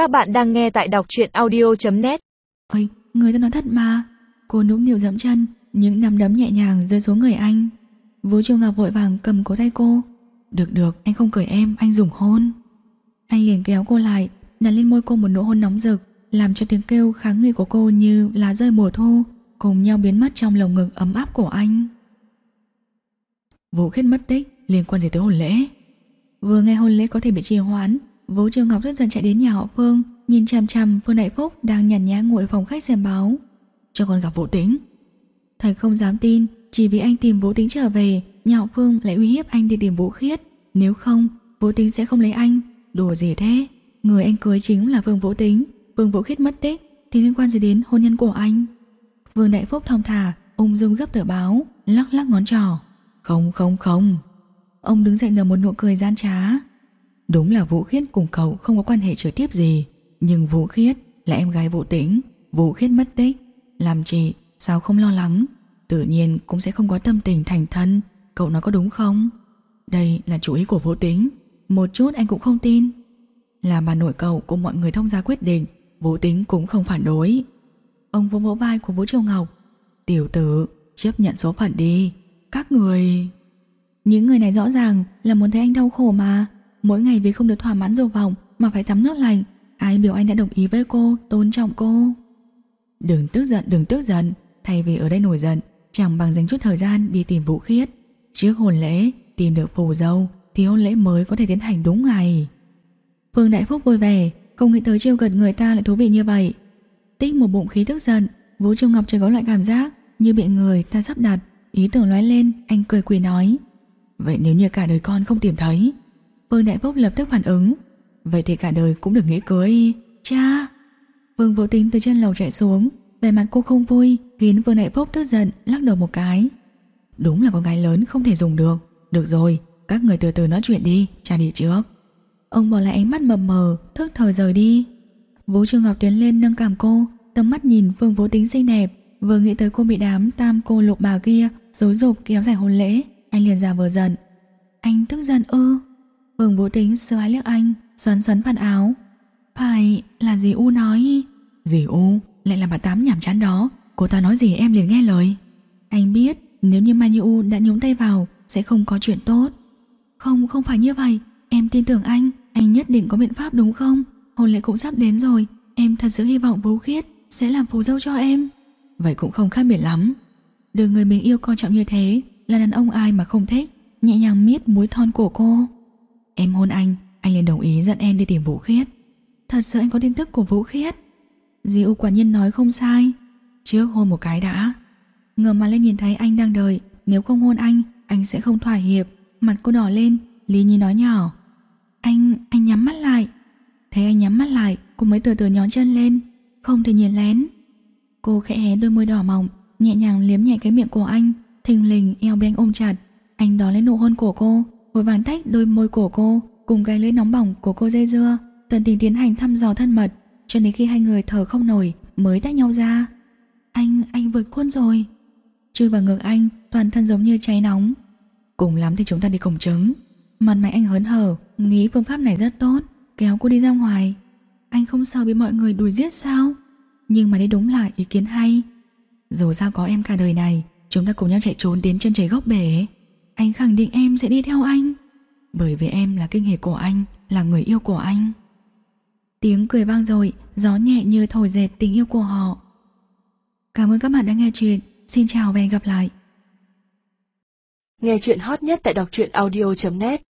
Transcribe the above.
Các bạn đang nghe tại đọc truyện audio.net Ôi, người ta nói thật mà. Cô nũng nịu dẫm chân, những nắm đấm nhẹ nhàng rơi xuống người anh. Vũ Triều Ngọc vội vàng cầm cố tay cô. Được được, anh không cởi em, anh dùng hôn. Anh liền kéo cô lại, đặt lên môi cô một nụ hôn nóng rực, làm cho tiếng kêu kháng nghị của cô như lá rơi mùa thu, cùng nhau biến mất trong lồng ngực ấm áp của anh. Vũ Khiết mất tích liên quan gì tới hôn lễ? Vừa nghe hôn lễ có thể bị trì hoãn, Vũ Trường Ngọc rất dần chạy đến nhà họ Phương, nhìn chằm chằm Phương Đại Phúc đang nhàn nhã ngồi phòng khách xem báo. Cho con gặp Vũ Tính. Thầy không dám tin, chỉ vì anh tìm Vũ Tính trở về, nhà họ Phương lại uy hiếp anh đi tìm Vũ Khiết. Nếu không, Vũ Tính sẽ không lấy anh. Đùa gì thế? Người anh cưới chính là Phương Vũ Tính. Phương Vũ Khiết mất tích thì liên quan gì đến hôn nhân của anh? Vương Đại Phúc thong thả, ung dung gấp tờ báo, lắc lắc ngón trỏ. Không không không. Ông đứng dậy nở một nụ cười gian trá. Đúng là Vũ Khiết cùng cậu không có quan hệ trực tiếp gì, nhưng Vũ Khiết là em gái Vũ Tĩnh, Vũ Khiết mất tích, làm chị sao không lo lắng, tự nhiên cũng sẽ không có tâm tình thành thân, cậu nói có đúng không? Đây là chủ ý của Vũ Tĩnh, một chút anh cũng không tin. Là bà nội cậu cùng mọi người thông gia quyết định, Vũ Tĩnh cũng không phản đối. Ông vỗ vỗ vai của Vũ Triều Ngọc. Tiểu tử, chấp nhận số phận đi. Các người... Những người này rõ ràng là muốn thấy anh đau khổ mà. Mỗi ngày vì không được thỏa mãn dục vọng mà phải tắm nước lạnh. Ai biểu anh đã đồng ý với cô, tôn trọng cô. Đừng tức giận, đừng tức giận. Thay vì ở đây nổi giận, chẳng bằng dành chút thời gian đi tìm Vũ Khiết. Trước hôn lễ, tìm được phù dâu, thì hôn lễ mới có thể tiến hành đúng ngày. Phương Đại Phúc vui vẻ, không nghĩ tới chiêu gần người ta lại thú vị như vậy. Tích một bụng khí tức giận, Vũ Trung Ngọc chợt có loại cảm giác như bị người ta sắp đặt, ý tưởng lóe lên, anh cười quỷ nói: "Vậy nếu như cả đời con không tìm thấy?" Vương Đại Phúc lập tức phản ứng: "Vậy thì cả đời cũng được nghĩ cưới." "Cha!" Vương Vũ Tính từ trên lầu chạy xuống, vẻ mặt cô không vui, khiến Vương Đại Phúc tức giận lắc đầu một cái. "Đúng là con gái lớn không thể dùng được. Được rồi, các người từ từ nói chuyện đi, cha đi trước." Ông bỏ lại ánh mắt mờ mờ, thức thời rời đi. Vũ Trường Ngọc tiến lên nâng cảm cô, tầm mắt nhìn vương Vũ Tính xinh đẹp, vừa nghĩ tới cô bị đám tam cô lục bà kia dối dục kéo dài hôn lễ, anh liền già vừa giận. Anh tức giận ư? Phương Vũ Tính sơ ái liếc anh, xoắn xoắn phần áo. Phải là dì U nói. Dì U lại là bà tám nhảm chán đó, cô ta nói gì em liền nghe lời. Anh biết nếu như Mai Như U đã nhúng tay vào sẽ không có chuyện tốt. Không, không phải như vậy, em tin tưởng anh, anh nhất định có biện pháp đúng không? Hôn lễ cũng sắp đến rồi, em thật sự hy vọng Vũ Khiết sẽ làm phù dâu cho em. Vậy cũng không khác biệt lắm. Được người mình yêu coi trọng như thế, là đàn ông ai mà không thích, nhẹ nhàng miết mũi thon của cô. Em hôn anh, anh liền đồng ý dẫn em đi tìm Vũ Khiết. Thật sự anh có tin tức của Vũ Khiết. Dì U quả nhiên nói không sai. Trước hôn một cái đã. Ngờ mà lên nhìn thấy anh đang đợi, nếu không hôn anh, anh sẽ không thỏa hiệp. Mặt cô đỏ lên, Lý Nhi nói nhỏ. Anh, anh nhắm mắt lại. Thấy anh nhắm mắt lại, cô mới từ từ nhón chân lên, không thể nhìn lén. Cô khẽ hé đôi môi đỏ mỏng, nhẹ nhàng liếm nhẹ cái miệng của anh, thình lình eo bên anh ôm chặt. Anh đón lấy nụ hôn của cô, vội vàng tách đôi môi của cô cùng cái lưỡi nóng bỏng của cô dây dưa, tận tình tiến hành thăm dò thân mật, cho đến khi hai người thở không nổi mới tách nhau ra. Anh, anh vượt khuôn rồi. Chui vào ngực anh, toàn thân giống như cháy nóng. Cùng lắm thì chúng ta đi cổng trứng. Mặt mày anh hớn hở, nghĩ phương pháp này rất tốt, kéo cô đi ra ngoài. Anh không sợ bị mọi người đuổi giết sao? Nhưng mà đây đúng là ý kiến hay. Dù sao có em cả đời này, chúng ta cùng nhau chạy trốn đến chân trời góc bể. Anh khẳng định em sẽ đi theo anh. Bởi vì em là kinh hề của anh, là người yêu của anh. Tiếng cười vang rồi, gió nhẹ như thổi dệt tình yêu của họ. Cảm ơn các bạn đã nghe chuyện. Xin chào và hẹn gặp lại. Nghe chuyện hot nhất tại đọc truyện audio.net